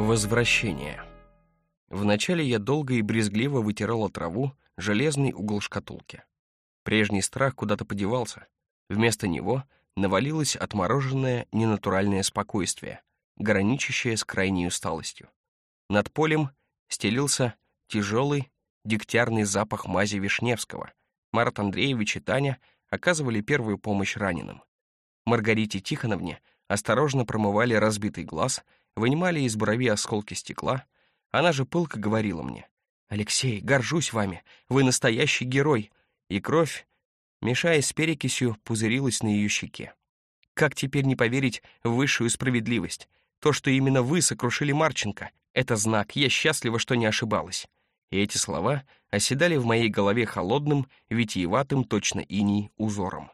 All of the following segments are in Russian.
Возвращение. Вначале я долго и брезгливо вытирала траву, железный угол шкатулки. Прежний страх куда-то подевался. Вместо него навалилось отмороженное ненатуральное спокойствие, граничащее с крайней усталостью. Над полем стелился тяжелый, дегтярный запах мази Вишневского. Марат Андреевич и Таня оказывали первую помощь раненым. Маргарите Тихоновне осторожно промывали разбитый глаз, вынимали из брови осколки стекла. Она же пылко говорила мне, «Алексей, горжусь вами, вы настоящий герой!» И кровь, мешаясь с перекисью, пузырилась на ее щеке. Как теперь не поверить в высшую справедливость? То, что именно вы сокрушили Марченко, это знак, я счастлива, что не ошибалась. И эти слова оседали в моей голове холодным, витиеватым, точно иней, узором.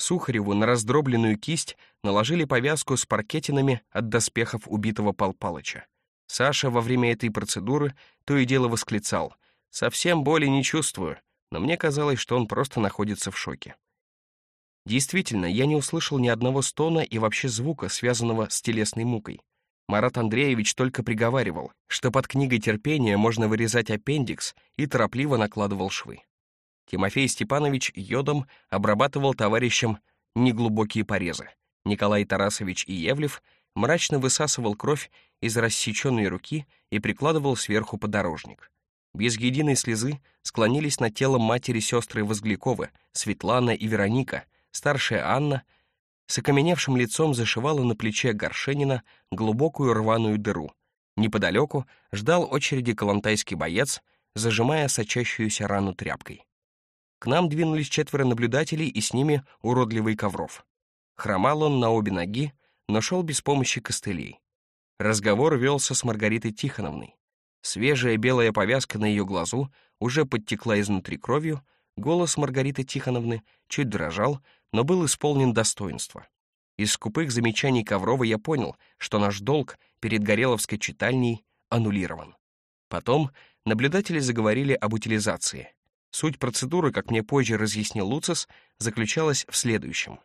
Сухареву на раздробленную кисть наложили повязку с паркетинами от доспехов убитого Пал Палыча. Саша во время этой процедуры то и дело восклицал «Совсем боли не чувствую», но мне казалось, что он просто находится в шоке. Действительно, я не услышал ни одного стона и вообще звука, связанного с телесной мукой. Марат Андреевич только приговаривал, что под книгой терпения можно вырезать аппендикс и торопливо накладывал швы. Тимофей Степанович йодом обрабатывал товарищам неглубокие порезы. Николай Тарасович и Евлев мрачно высасывал кровь из рассеченной руки и прикладывал сверху подорожник. Без единой слезы склонились над телом матери сестры Возгляковы, Светлана и Вероника, старшая Анна — с окаменевшим лицом зашивала на плече Горшенина глубокую рваную дыру. Неподалеку ждал очереди калантайский боец, зажимая сочащуюся рану тряпкой. К нам двинулись четверо наблюдателей и с ними уродливый Ковров. Хромал он на обе ноги, но шел без помощи костылей. Разговор велся с Маргаритой Тихоновной. Свежая белая повязка на ее глазу уже подтекла изнутри кровью, голос Маргариты Тихоновны чуть дрожал, но был исполнен достоинства. Из скупых замечаний Коврова я понял, что наш долг перед Гореловской читальней аннулирован. Потом наблюдатели заговорили об утилизации. Суть процедуры, как мне позже разъяснил Луцис, заключалась в следующем.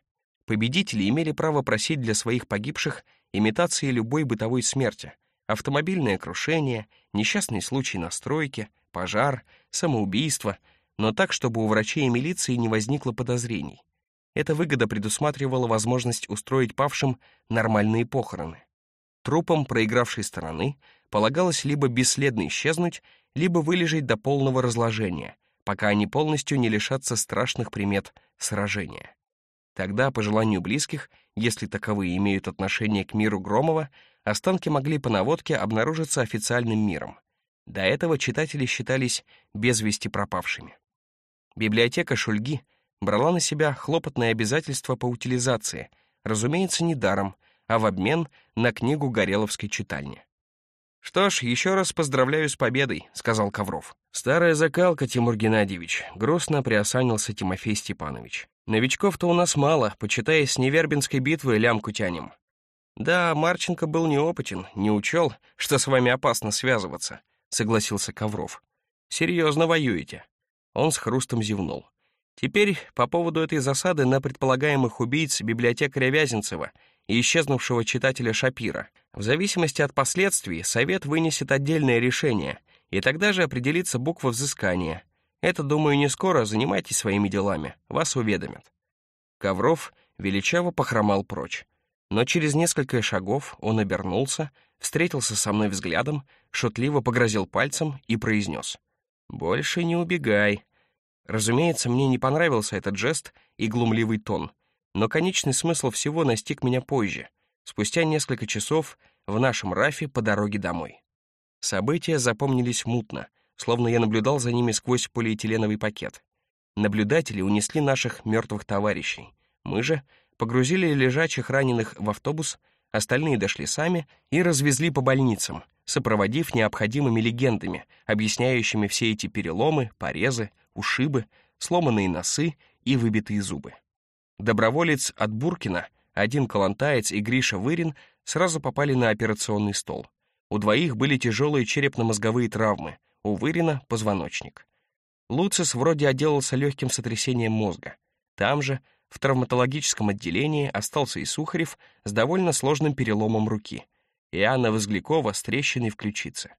Победители имели право просить для своих погибших имитации любой бытовой смерти, автомобильное крушение, несчастный случай на стройке, пожар, самоубийство, но так, чтобы у врачей и милиции не возникло подозрений. Эта выгода предусматривала возможность устроить павшим нормальные похороны. Трупам проигравшей стороны полагалось либо бесследно исчезнуть, либо вылежать до полного разложения, пока они полностью не лишатся страшных примет сражения. Тогда, по желанию близких, если таковые имеют отношение к миру Громова, останки могли по наводке обнаружиться официальным миром. До этого читатели считались без вести пропавшими. Библиотека Шульги — брала на себя хлопотные обязательства по утилизации, разумеется, не даром, а в обмен на книгу Гореловской читальни. «Что ж, еще раз поздравляю с победой», — сказал Ковров. «Старая закалка, Тимур Геннадьевич», — грустно приосанился Тимофей Степанович. «Новичков-то у нас мало, почитая с Невербинской битвы лямку тянем». «Да, Марченко был неопытен, не учел, что с вами опасно связываться», — согласился Ковров. «Серьезно воюете». Он с хрустом зевнул. Теперь по поводу этой засады на предполагаемых убийц библиотекаря Вязенцева и исчезнувшего читателя Шапира. В зависимости от последствий Совет вынесет отдельное решение, и тогда же определится буква взыскания. Это, думаю, не скоро, занимайтесь своими делами, вас уведомят. Ковров величаво похромал прочь. Но через несколько шагов он обернулся, встретился со мной взглядом, шутливо погрозил пальцем и произнес. «Больше не убегай, Разумеется, мне не понравился этот жест и глумливый тон, но конечный смысл всего настиг меня позже, спустя несколько часов в нашем рафе по дороге домой. События запомнились мутно, словно я наблюдал за ними сквозь полиэтиленовый пакет. Наблюдатели унесли наших мертвых товарищей. Мы же погрузили лежачих раненых в автобус, остальные дошли сами и развезли по больницам, сопроводив необходимыми легендами, объясняющими все эти переломы, порезы, ушибы, сломанные носы и выбитые зубы. Доброволец от Буркина, один калантаец и Гриша Вырин сразу попали на операционный стол. У двоих были тяжелые черепно-мозговые травмы, у Вырина — позвоночник. Луцис вроде отделался легким сотрясением мозга. Там же, в травматологическом отделении, остался и Сухарев с довольно сложным переломом руки. и Анна Возглякова с трещиной в ключице.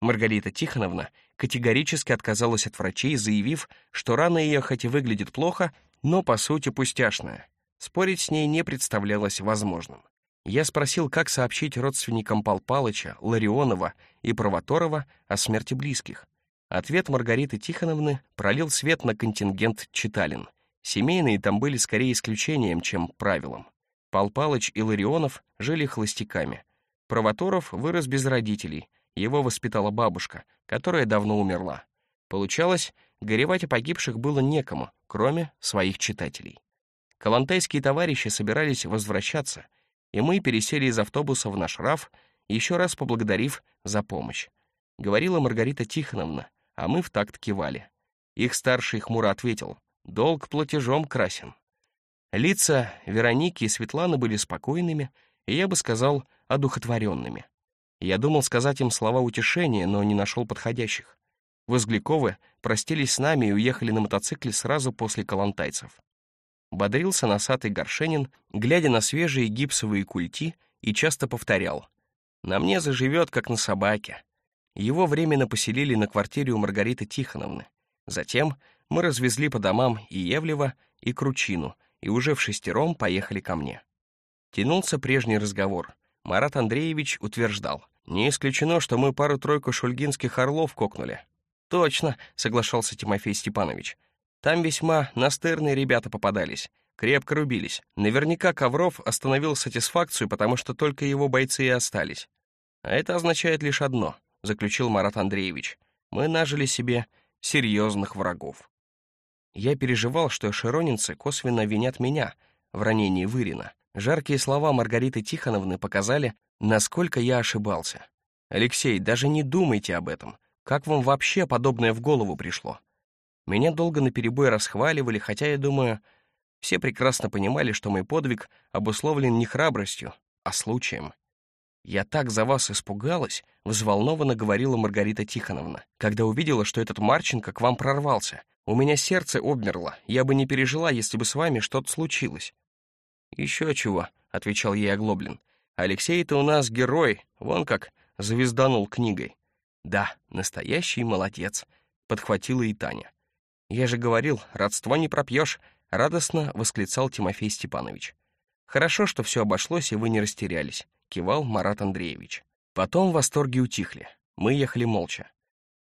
Маргарита Тихоновна категорически отказалась от врачей, заявив, что рана ее хоть и выглядит плохо, но по сути пустяшная. Спорить с ней не представлялось возможным. Я спросил, как сообщить родственникам Пал Палыча, Ларионова и Провоторова о смерти близких. Ответ Маргариты Тихоновны пролил свет на контингент читалин. Семейные там были скорее исключением, чем правилом. Пал Палыч и Ларионов жили холостяками. Провоторов вырос без родителей, его воспитала бабушка, которая давно умерла. Получалось, горевать о погибших было некому, кроме своих читателей. Калантайские товарищи собирались возвращаться — и мы пересели из автобуса в наш РАФ, еще раз поблагодарив за помощь. Говорила Маргарита Тихоновна, а мы в такт кивали. Их старший хмуро ответил, «Долг платежом красен». Лица Вероники и Светланы были спокойными, и я бы сказал, одухотворенными. Я думал сказать им слова утешения, но не нашел подходящих. Возгляковы простились с нами и уехали на мотоцикле сразу после калантайцев. Бодрился носатый горшенин, глядя на свежие гипсовые культи, и часто повторял. «На мне заживет, как на собаке». Его временно поселили на квартире у Маргариты Тихоновны. Затем мы развезли по домам и Евлева, и Кручину, и уже в шестером поехали ко мне. Тянулся прежний разговор. Марат Андреевич утверждал, «Не исключено, что мы пару-тройку шульгинских орлов кокнули». «Точно», — соглашался Тимофей Степанович. Там весьма настырные ребята попадались, крепко рубились. Наверняка Ковров остановил сатисфакцию, потому что только его бойцы и остались. А это означает лишь одно, заключил Марат Андреевич. Мы нажили себе серьезных врагов. Я переживал, что широнинцы косвенно винят меня в ранении Вырина. Жаркие слова Маргариты Тихоновны показали, насколько я ошибался. «Алексей, даже не думайте об этом. Как вам вообще подобное в голову пришло? Меня долго наперебой расхваливали, хотя, я думаю, все прекрасно понимали, что мой подвиг обусловлен не храбростью, а случаем. «Я так за вас испугалась», — взволнованно говорила Маргарита Тихоновна, когда увидела, что этот Марченко к вам прорвался. У меня сердце обмерло, я бы не пережила, если бы с вами что-то случилось. «Еще чего», — отвечал ей Оглоблин. «Алексей-то у нас герой, вон как звезданул книгой». «Да, настоящий молодец», — подхватила и Таня. «Я же говорил, родство не пропьешь», — радостно восклицал Тимофей Степанович. «Хорошо, что все обошлось, и вы не растерялись», — кивал Марат Андреевич. Потом восторги утихли. Мы ехали молча.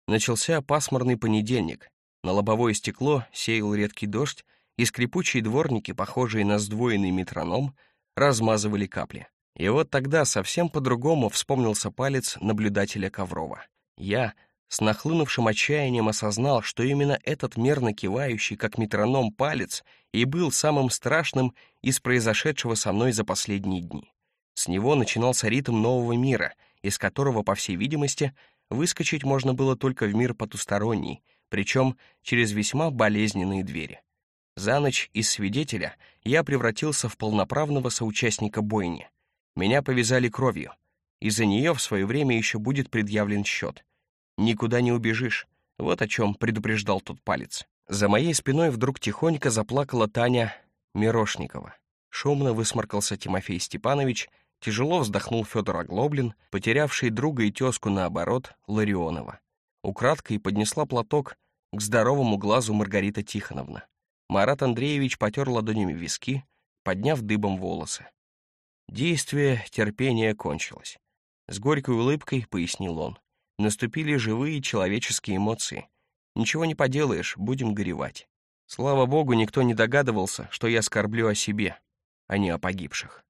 Начался пасмурный понедельник. На лобовое стекло сеял редкий дождь, и скрипучие дворники, похожие на сдвоенный метроном, размазывали капли. И вот тогда совсем по-другому вспомнился палец наблюдателя Коврова. Я, с нахлынувшим отчаянием осознал, что именно этот мерно кивающий, как метроном, палец и был самым страшным из произошедшего со мной за последние дни. С него начинался ритм нового мира, из которого, по всей видимости, выскочить можно было только в мир потусторонний, причем через весьма болезненные двери. За ночь из свидетеля я превратился в полноправного соучастника бойни. Меня повязали кровью. Из-за нее в свое время еще будет предъявлен счет — Никуда не убежишь. Вот о чем предупреждал тот палец. За моей спиной вдруг тихонько заплакала Таня Мирошникова. Шумно высморкался Тимофей Степанович, тяжело вздохнул Федор Оглоблин, потерявший друга и тезку наоборот Ларионова. Украдкой поднесла платок к здоровому глазу Маргарита Тихоновна. Марат Андреевич потер ладонями виски, подняв дыбом волосы. Действие терпения кончилось. С горькой улыбкой пояснил он. Наступили живые человеческие эмоции. Ничего не поделаешь, будем горевать. Слава богу, никто не догадывался, что я скорблю о себе, а не о погибших.